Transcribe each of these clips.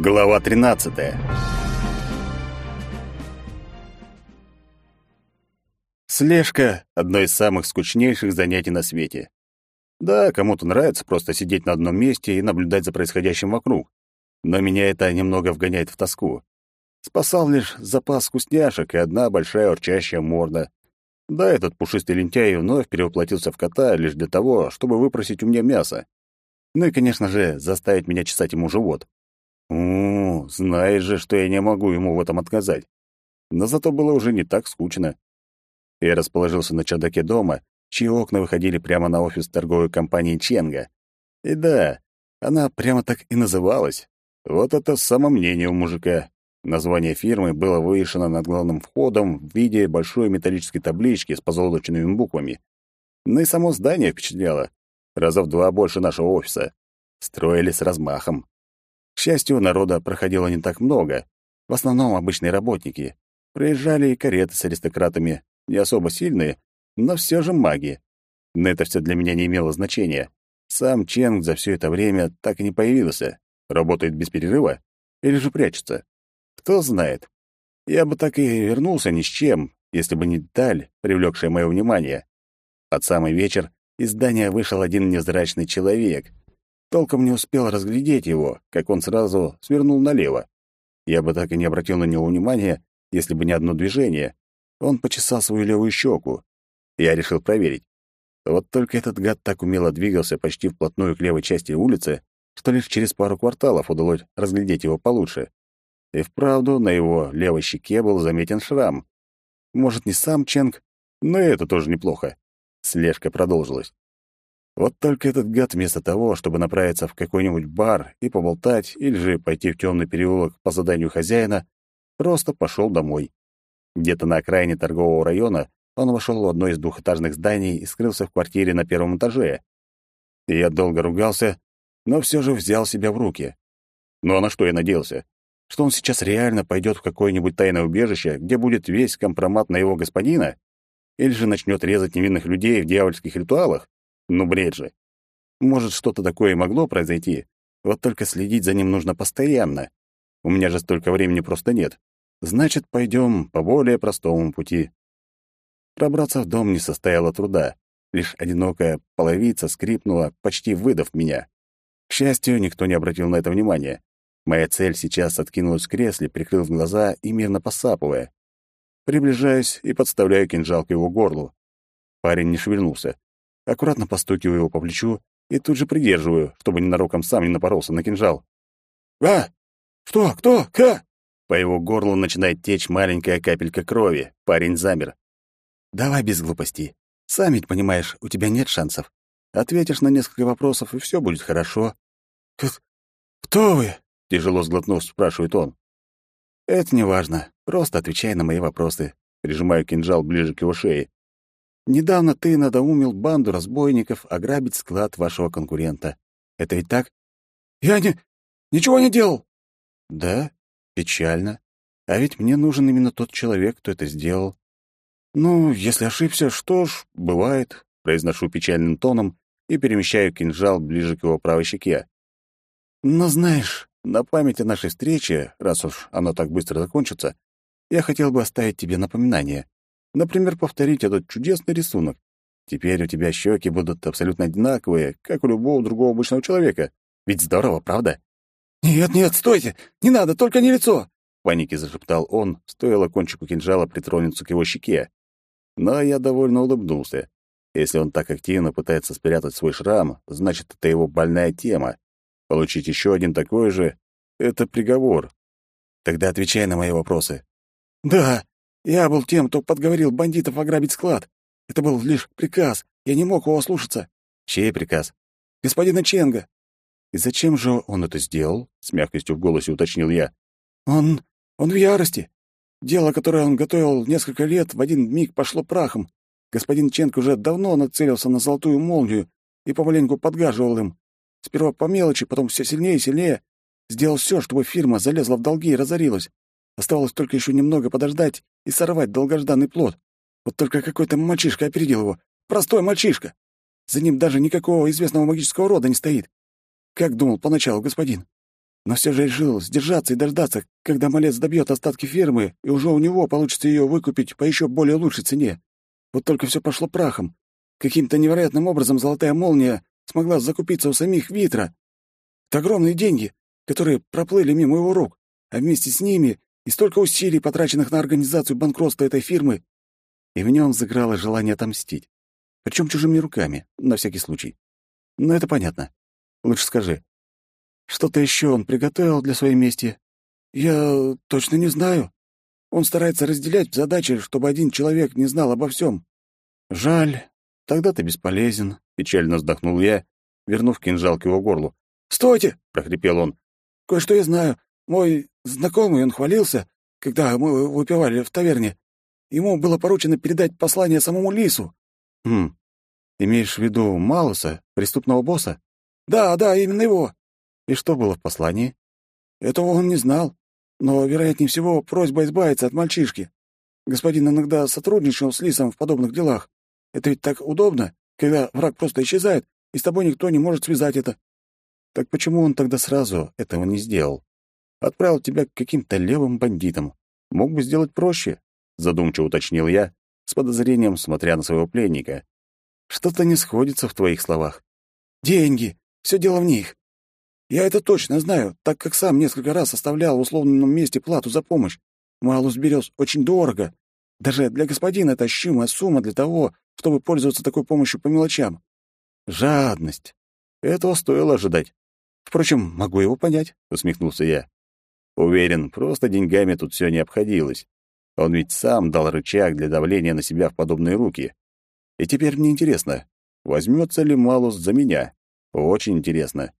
Глава 13. Слежка — одно из самых скучнейших занятий на свете. Да, кому-то нравится просто сидеть на одном месте и наблюдать за происходящим вокруг. Но меня это немного вгоняет в тоску. Спасал лишь запас вкусняшек и одна большая урчащая морда. Да, этот пушистый лентяй вновь перевоплотился в кота лишь для того, чтобы выпросить у меня мясо. Ну и, конечно же, заставить меня чесать ему живот. У, знаешь же, что я не могу ему в этом отказать. Но зато было уже не так скучно. Я расположился на чердаке дома, чьи окна выходили прямо на офис торговой компании Ченга. И да, она прямо так и называлась. Вот это самомнение у мужика. Название фирмы было вывешено над главным входом в виде большой металлической таблички с позолоченными буквами. Ну и само здание впечатляло. Раза в два больше нашего офиса. Строили с размахом. К счастью, народа проходило не так много. В основном обычные работники. Проезжали и кареты с аристократами, не особо сильные, но все же маги. Но это все для меня не имело значения. Сам Ченг за все это время так и не появился. Работает без перерыва? Или же прячется? Кто знает. Я бы так и вернулся ни с чем, если бы не деталь, привлекшая мое внимание. Под самый вечер из здания вышел один невзрачный человек, Толком не успел разглядеть его, как он сразу свернул налево. Я бы так и не обратил на него внимания, если бы не одно движение. Он почесал свою левую щеку. Я решил проверить. Вот только этот гад так умело двигался почти вплотную к левой части улицы, что лишь через пару кварталов удалось разглядеть его получше. И вправду на его левой щеке был заметен шрам. Может, не сам Ченг, но это тоже неплохо. Слежка продолжилась. Вот только этот гад вместо того, чтобы направиться в какой-нибудь бар и поболтать, или же пойти в темный переулок по заданию хозяина, просто пошел домой. Где-то на окраине торгового района он вошел в одно из двухэтажных зданий и скрылся в квартире на первом этаже. И я долго ругался, но все же взял себя в руки. Ну а на что я надеялся? Что он сейчас реально пойдет в какое-нибудь тайное убежище, где будет весь компромат на его господина? Или же начнет резать невинных людей в дьявольских ритуалах? Ну, бред же. Может, что-то такое могло произойти, вот только следить за ним нужно постоянно. У меня же столько времени просто нет. Значит, пойдем по более простому пути. Пробраться в дом не составило труда. Лишь одинокая половица скрипнула, почти выдав меня. К счастью, никто не обратил на это внимания. Моя цель сейчас откинулась в кресле, прикрыв глаза и мирно посапывая. Приближаюсь и подставляю кинжал к его горлу. Парень не шевельнулся аккуратно постукиваю его по плечу и тут же придерживаю, чтобы ненароком сам не напоролся на кинжал. «А! Что? Кто? Ка?» По его горлу начинает течь маленькая капелька крови. Парень замер. «Давай без глупостей. Сам ведь понимаешь, у тебя нет шансов. Ответишь на несколько вопросов, и все будет хорошо». «Кто вы?» — тяжело сглотнув, спрашивает он. «Это не важно. Просто отвечай на мои вопросы». Прижимаю кинжал ближе к его шее. Недавно ты надоумил банду разбойников ограбить склад вашего конкурента. Это ведь так? Я не... ничего не делал. Да, печально. А ведь мне нужен именно тот человек, кто это сделал. Ну, если ошибся, что ж, бывает, произношу печальным тоном и перемещаю кинжал ближе к его правой щеке. Но знаешь, на память о нашей встрече, раз уж оно так быстро закончится, я хотел бы оставить тебе напоминание. Например, повторить этот чудесный рисунок. Теперь у тебя щеки будут абсолютно одинаковые, как у любого другого обычного человека. Ведь здорово, правда? «Нет, нет, стойте! Не надо, только не лицо!» В панике зашептал он, стоило кончику кинжала притронуться к его щеке. Но я довольно улыбнулся. Если он так активно пытается спрятать свой шрам, значит, это его больная тема. Получить еще один такой же — это приговор. Тогда отвечай на мои вопросы. «Да, я был тем, кто подговорил бандитов ограбить склад. Это был лишь приказ. Я не мог его слушаться. Чей приказ? Господина Ченга. И зачем же он это сделал? С мягкостью в голосе уточнил я. Он... он в ярости. Дело, которое он готовил несколько лет, в один миг пошло прахом. Господин Ченг уже давно нацелился на золотую молнию и помаленьку подгаживал им. Сперва по мелочи, потом все сильнее и сильнее. Сделал все, чтобы фирма залезла в долги и разорилась. Оставалось только еще немного подождать и сорвать долгожданный плод. Вот только какой-то мальчишка опередил его. Простой мальчишка. За ним даже никакого известного магического рода не стоит. Как думал поначалу господин? но все же решил сдержаться и дождаться, когда малец добьет остатки фермы, и уже у него получится ее выкупить по еще более лучшей цене. Вот только все пошло прахом. Каким-то невероятным образом золотая молния смогла закупиться у самих Витра. Это огромные деньги, которые проплыли мимо его рук, а вместе с ними и столько усилий, потраченных на организацию банкротства этой фирмы. И в нем заграло желание отомстить. Причем чужими руками, на всякий случай. Но это понятно. Лучше скажи, что-то еще он приготовил для своей мести? Я точно не знаю. Он старается разделять задачи, чтобы один человек не знал обо всем. Жаль. Тогда ты бесполезен, печально вздохнул я, вернув кинжал к его горлу. «Стойте!» — прохрипел он. «Кое-что я знаю. Мой знакомый, он хвалился, когда мы выпивали в таверне. Ему было поручено передать послание самому Лису». «Хм. Имеешь в виду Малуса, преступного босса?» «Да, да, именно его. И что было в послании? Этого он не знал, но, вероятнее всего, просьба избавиться от мальчишки. Господин иногда сотрудничал с Лисом в подобных делах. Это ведь так удобно, когда враг просто исчезает, и с тобой никто не может связать это. Так почему он тогда сразу этого не сделал? Отправил тебя к каким-то левым бандитам. Мог бы сделать проще, задумчиво уточнил я, с подозрением смотря на своего пленника. Что-то не сходится в твоих словах. Деньги. Все дело в них. Я это точно знаю, так как сам несколько раз оставлял в условном месте плату за помощь. Малус берез очень дорого. Даже для господина это ощутимая сумма для того, чтобы пользоваться такой помощью по мелочам. Жадность. Этого стоило ожидать. Впрочем, могу его понять, усмехнулся я. Уверен, просто деньгами тут все не обходилось. Он ведь сам дал рычаг для давления на себя в подобные руки. И теперь мне интересно, возьмется ли Малус за меня? Очень интересно.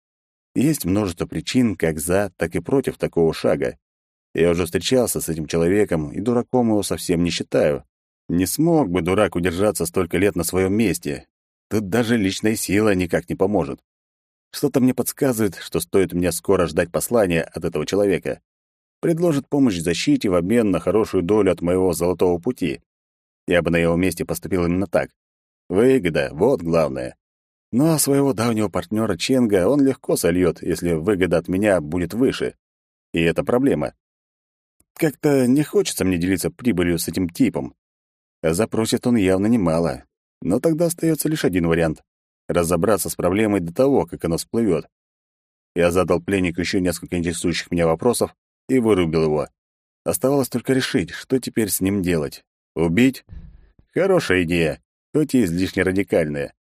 Есть множество причин как за, так и против такого шага. Я уже встречался с этим человеком, и дураком его совсем не считаю. Не смог бы дурак удержаться столько лет на своем месте. Тут даже личная сила никак не поможет. Что-то мне подсказывает, что стоит мне скоро ждать послания от этого человека. Предложит помощь в защите в обмен на хорошую долю от моего золотого пути. Я бы на его месте поступил именно так. Выгода — вот главное. Но своего давнего партнера Ченга он легко сольет, если выгода от меня будет выше. И это проблема. Как-то не хочется мне делиться прибылью с этим типом. Запросит он явно немало. Но тогда остается лишь один вариант — разобраться с проблемой до того, как она всплывет. Я задал пленнику еще несколько интересующих меня вопросов и вырубил его. Оставалось только решить, что теперь с ним делать. Убить? Хорошая идея, хоть и излишне радикальная.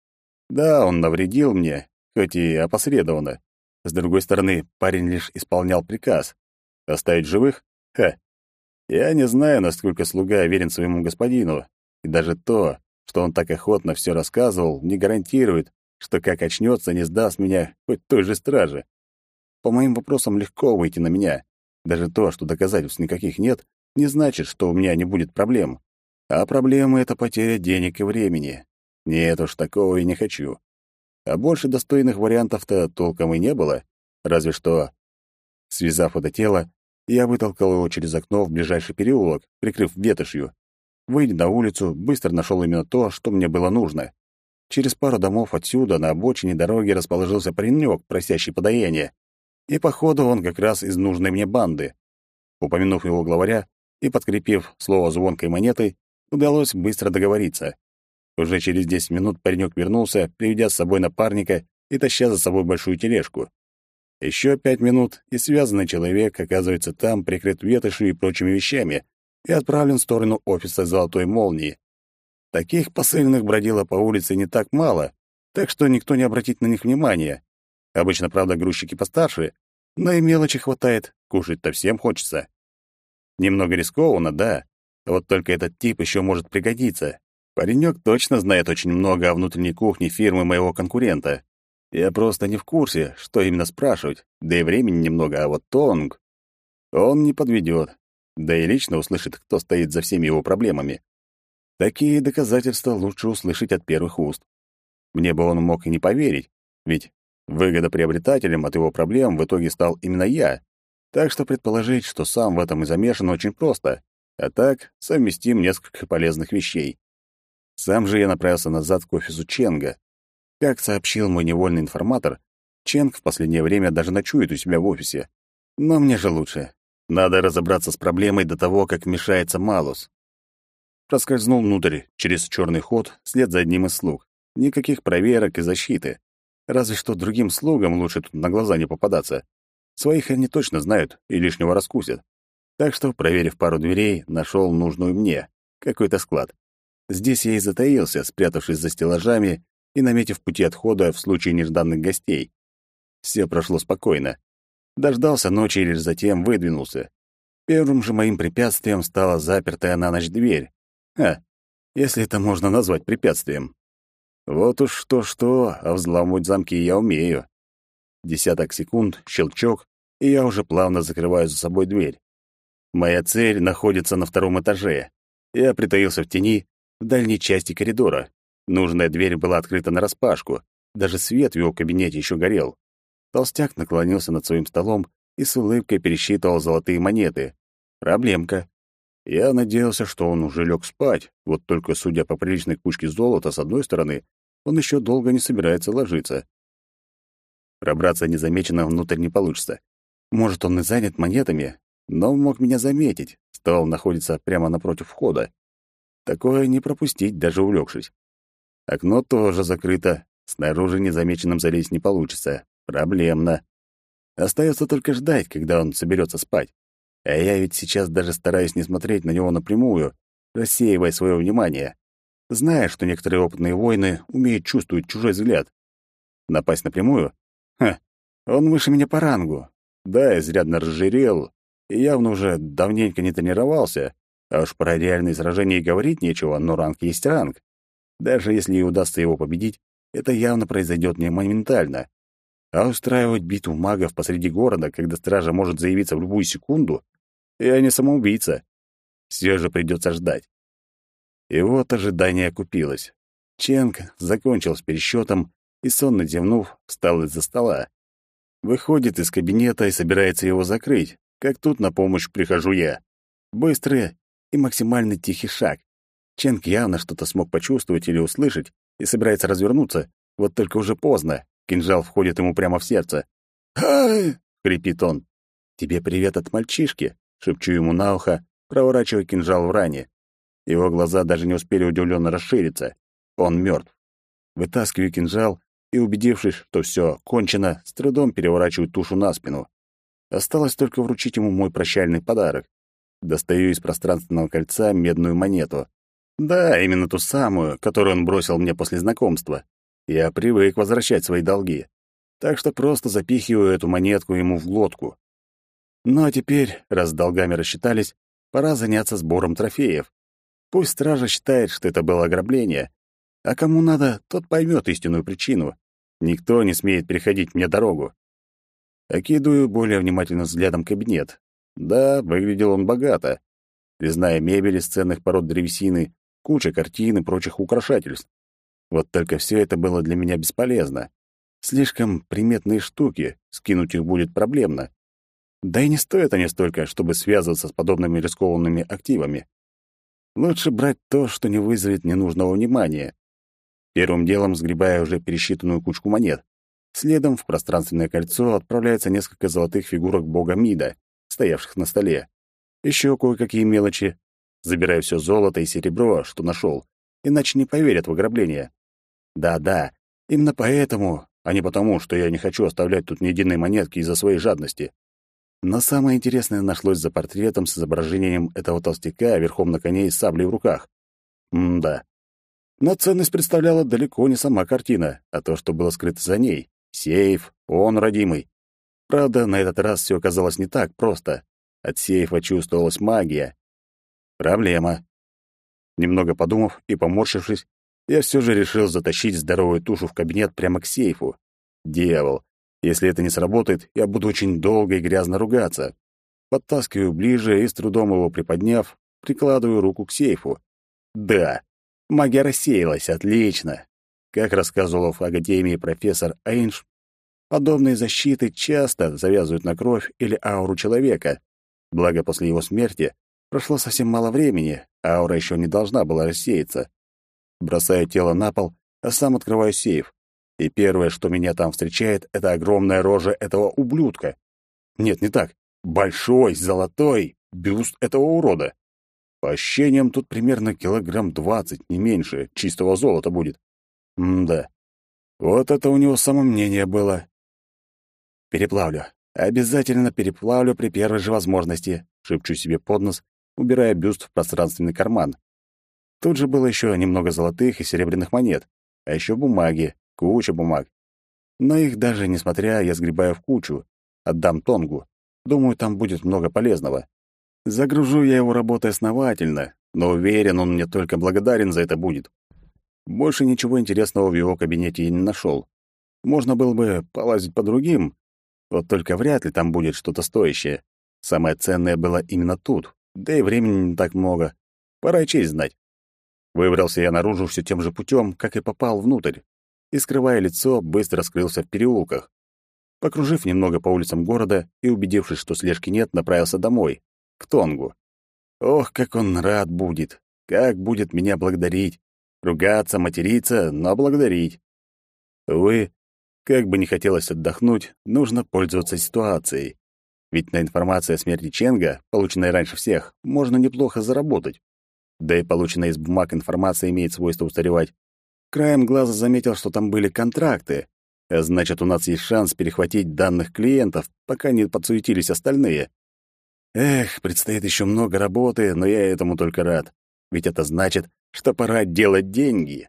Да, он навредил мне, хоть и опосредованно. С другой стороны, парень лишь исполнял приказ. Оставить живых? Ха. Я не знаю, насколько слуга верен своему господину, и даже то, что он так охотно все рассказывал, не гарантирует, что как очнется, не сдаст меня хоть той же страже. По моим вопросам легко выйти на меня. Даже то, что доказательств никаких нет, не значит, что у меня не будет проблем. А проблемы — это потеря денег и времени. Нет уж, такого и не хочу. А больше достойных вариантов-то толком и не было, разве что... Связав это тело, я вытолкал его через окно в ближайший переулок, прикрыв ветошью. Выйдя на улицу, быстро нашел именно то, что мне было нужно. Через пару домов отсюда на обочине дороги расположился паренек, просящий подаяние. И, походу, он как раз из нужной мне банды. Упомянув его главаря и подкрепив слово звонкой монетой, удалось быстро договориться. Уже через десять минут паренек вернулся, приведя с собой напарника и таща за собой большую тележку. Еще пять минут, и связанный человек оказывается там, прикрыт ветошью и прочими вещами, и отправлен в сторону офиса «Золотой молнии». Таких посыльных бродило по улице не так мало, так что никто не обратит на них внимания. Обычно, правда, грузчики постарше, но и мелочи хватает, кушать-то всем хочется. Немного рискованно, да, вот только этот тип еще может пригодиться, Паренек точно знает очень много о внутренней кухне фирмы моего конкурента. Я просто не в курсе, что именно спрашивать, да и времени немного, а вот Тонг... Он не подведет, да и лично услышит, кто стоит за всеми его проблемами. Такие доказательства лучше услышать от первых уст. Мне бы он мог и не поверить, ведь выгодоприобретателем от его проблем в итоге стал именно я. Так что предположить, что сам в этом и замешан, очень просто. А так совместим несколько полезных вещей. Сам же я направился назад к офису Ченга. Как сообщил мой невольный информатор, Ченг в последнее время даже ночует у себя в офисе. Но мне же лучше. Надо разобраться с проблемой до того, как вмешается Малус. Проскользнул внутрь, через черный ход, вслед за одним из слуг. Никаких проверок и защиты. Разве что другим слугам лучше тут на глаза не попадаться. Своих они точно знают и лишнего раскусят. Так что, проверив пару дверей, нашел нужную мне. Какой-то склад. Здесь я и затаился, спрятавшись за стеллажами и наметив пути отхода в случае нежданных гостей. Все прошло спокойно. Дождался ночи и лишь затем выдвинулся. Первым же моим препятствием стала запертая на ночь дверь. Ха, если это можно назвать препятствием. Вот уж что-что, а взламывать замки я умею. Десяток секунд, щелчок, и я уже плавно закрываю за собой дверь. Моя цель находится на втором этаже. Я притаился в тени, в дальней части коридора. Нужная дверь была открыта нараспашку. Даже свет в его кабинете еще горел. Толстяк наклонился над своим столом и с улыбкой пересчитывал золотые монеты. Проблемка. Я надеялся, что он уже лег спать, вот только, судя по приличной кучке золота с одной стороны, он еще долго не собирается ложиться. Пробраться незамеченно внутрь не получится. Может, он и занят монетами, но мог меня заметить. Стол находится прямо напротив входа. Такое не пропустить, даже улегшись. Окно тоже закрыто. Снаружи незамеченным залезть не получится. Проблемно. Остается только ждать, когда он соберется спать. А я ведь сейчас даже стараюсь не смотреть на него напрямую, рассеивая свое внимание. Зная, что некоторые опытные воины умеют чувствовать чужой взгляд. Напасть напрямую? Ха, он выше меня по рангу. Да, изрядно разжирел, и явно уже давненько не тренировался, а уж про реальные сражения и говорить нечего, но ранг есть ранг. Даже если и удастся его победить, это явно произойдет не моментально. А устраивать битву магов посреди города, когда стража может заявиться в любую секунду, я не самоубийца. Все же придется ждать. И вот ожидание окупилось. Ченг закончил с пересчетом и, сонно зевнув, встал из-за стола. Выходит из кабинета и собирается его закрыть, как тут на помощь прихожу я. Быстрый и максимально тихий шаг. Ченг явно что-то смог почувствовать или услышать и собирается развернуться, вот только уже поздно. Кинжал входит ему прямо в сердце. «Ай!» — хрипит он. «Тебе привет от мальчишки», — шепчу ему на ухо, проворачивая кинжал в ране. Его глаза даже не успели удивленно расшириться. Он мертв. Вытаскиваю кинжал и, убедившись, что все кончено, с трудом переворачиваю тушу на спину. Осталось только вручить ему мой прощальный подарок. Достаю из пространственного кольца медную монету. Да, именно ту самую, которую он бросил мне после знакомства. Я привык возвращать свои долги. Так что просто запихиваю эту монетку ему в глотку. Ну а теперь, раз с долгами рассчитались, пора заняться сбором трофеев. Пусть стража считает, что это было ограбление, а кому надо, тот поймет истинную причину. Никто не смеет переходить мне дорогу. Окидываю более внимательным взглядом кабинет. Да, выглядел он богато. Резная мебель из ценных пород древесины, куча картин и прочих украшательств. Вот только все это было для меня бесполезно. Слишком приметные штуки, скинуть их будет проблемно. Да и не стоят они столько, чтобы связываться с подобными рискованными активами. Лучше брать то, что не вызовет ненужного внимания. Первым делом сгребая уже пересчитанную кучку монет. Следом в пространственное кольцо отправляется несколько золотых фигурок бога Мида, стоявших на столе. Еще кое-какие мелочи. Забираю все золото и серебро, что нашел, иначе не поверят в ограбление. Да-да, именно поэтому, а не потому, что я не хочу оставлять тут ни единой монетки из-за своей жадности. Но самое интересное нашлось за портретом с изображением этого толстяка верхом на коне и саблей в руках. М-да. Но ценность представляла далеко не сама картина, а то, что было скрыто за ней. Сейф, он родимый. Правда, на этот раз все оказалось не так просто. От сейфа чувствовалась магия. Проблема. Немного подумав и поморщившись, я все же решил затащить здоровую тушу в кабинет прямо к сейфу. Дьявол, если это не сработает, я буду очень долго и грязно ругаться. Подтаскиваю ближе и, с трудом его приподняв, прикладываю руку к сейфу. Да, магия рассеялась, отлично. Как рассказывал в Академии профессор Эйнш, подобные защиты часто завязывают на кровь или ауру человека. Благо, после его смерти прошло совсем мало времени, аура еще не должна была рассеяться. Бросаю тело на пол, а сам открываю сейф. И первое, что меня там встречает, это огромная рожа этого ублюдка. Нет, не так. Большой, золотой бюст этого урода. По ощущениям, тут примерно килограмм двадцать, не меньше, чистого золота будет. М-да. Вот это у него самомнение было. Переплавлю. Обязательно переплавлю при первой же возможности, шепчу себе под нос, убирая бюст в пространственный карман. Тут же было еще немного золотых и серебряных монет, а еще бумаги, куча бумаг. Но их даже несмотря, я сгребаю в кучу, отдам Тонгу. Думаю, там будет много полезного. Загружу я его работой основательно, но уверен, он мне только благодарен за это будет. Больше ничего интересного в его кабинете я не нашел. Можно было бы полазить по другим, вот только вряд ли там будет что-то стоящее. Самое ценное было именно тут, да и времени не так много. Пора и честь знать. Выбрался я наружу все тем же путем, как и попал внутрь, и, скрывая лицо, быстро скрылся в переулках. Покружив немного по улицам города и убедившись, что слежки нет, направился домой, к Тонгу. Ох, как он рад будет, как будет меня благодарить. Ругаться, материться, но благодарить. Увы, как бы не хотелось отдохнуть, нужно пользоваться ситуацией. Ведь на информации о смерти Ченга, полученной раньше всех, можно неплохо заработать. Да и полученная из бумаг информация имеет свойство устаревать. Краем глаза заметил, что там были контракты, а значит, у нас есть шанс перехватить данных клиентов, пока не подсуетились остальные. Эх, предстоит еще много работы, но я этому только рад. Ведь это значит, что пора делать деньги.